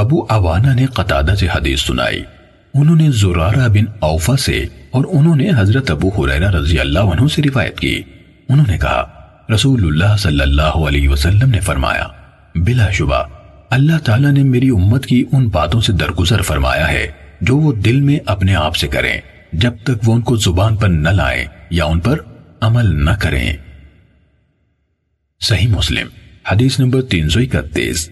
ابو عوانہ نے قطادہ سے حدیث سنائی۔ انہوں نے زرارہ بن اوفا سے اور انہوں نے حضرت ابو حریرہ رضی اللہ عنہ سے روایت کی۔ انہوں نے کہا، رسول اللہ صلی اللہ علیہ وسلم نے فرمایا، بلا شبہ، اللہ تعالیٰ نے میری امت کی ان باتوں سے درگزر فرمایا ہے جو وہ دل میں اپنے آپ سے کریں، جب تک وہ ان کو زبان پر نہ لائیں یا ان پر عمل نہ کریں۔ صحیح مسلم، حدیث نمبر تین سو اکتیس۔